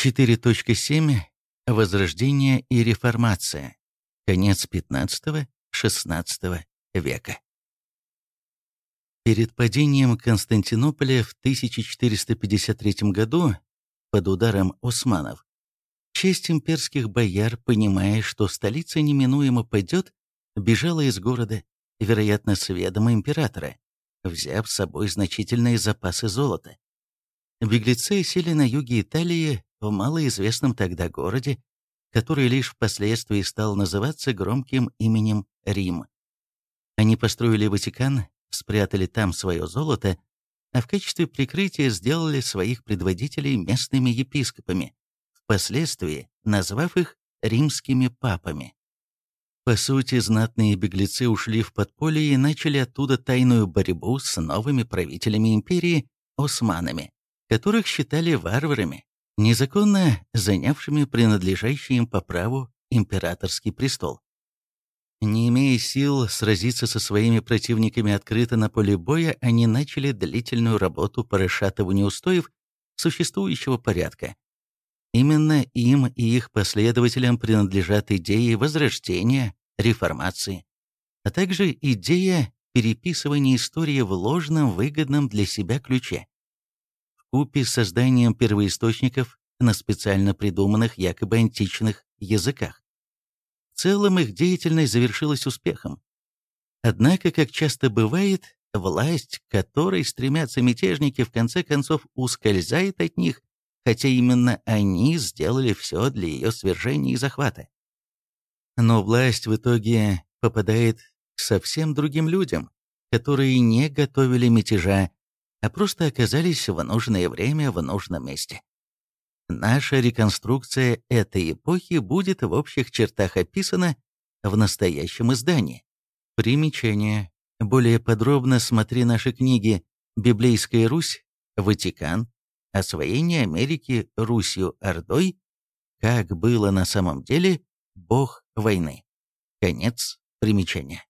4.7. Возрождение и реформация. Конец XV-XVI века. Перед падением Константинополя в 1453 году под ударом османов, честь имперских бояр, понимая, что столица неминуемо падет, бежала из города, вероятно, с ведома императора, взяв с собой значительные запасы золота. Беглецы сели на юге Италии в малоизвестном тогда городе, который лишь впоследствии стал называться громким именем Рим. Они построили Ватикан, спрятали там свое золото, а в качестве прикрытия сделали своих предводителей местными епископами, впоследствии назвав их римскими папами. По сути, знатные беглецы ушли в подполье и начали оттуда тайную борьбу с новыми правителями империи, османами, которых считали варварами, незаконно занявшими принадлежащий им по праву императорский престол. Не имея сил сразиться со своими противниками открыто на поле боя, они начали длительную работу по расшатыванию устоев существующего порядка. Именно им и их последователям принадлежат идеи возрождения, реформации, а также идея переписывания истории в ложном, выгодном для себя ключе вкупе с созданием первоисточников на специально придуманных якобы античных языках. В целом их деятельность завершилась успехом. Однако, как часто бывает, власть, к которой стремятся мятежники, в конце концов ускользает от них, хотя именно они сделали все для ее свержения и захвата. Но власть в итоге попадает к совсем другим людям, которые не готовили мятежа, а просто оказались в нужное время в нужном месте. Наша реконструкция этой эпохи будет в общих чертах описана в настоящем издании. Примечание. Более подробно смотри наши книги «Библейская Русь», «Ватикан», «Освоение Америки Русью-Ордой», «Как было на самом деле», «Бог войны». Конец примечания.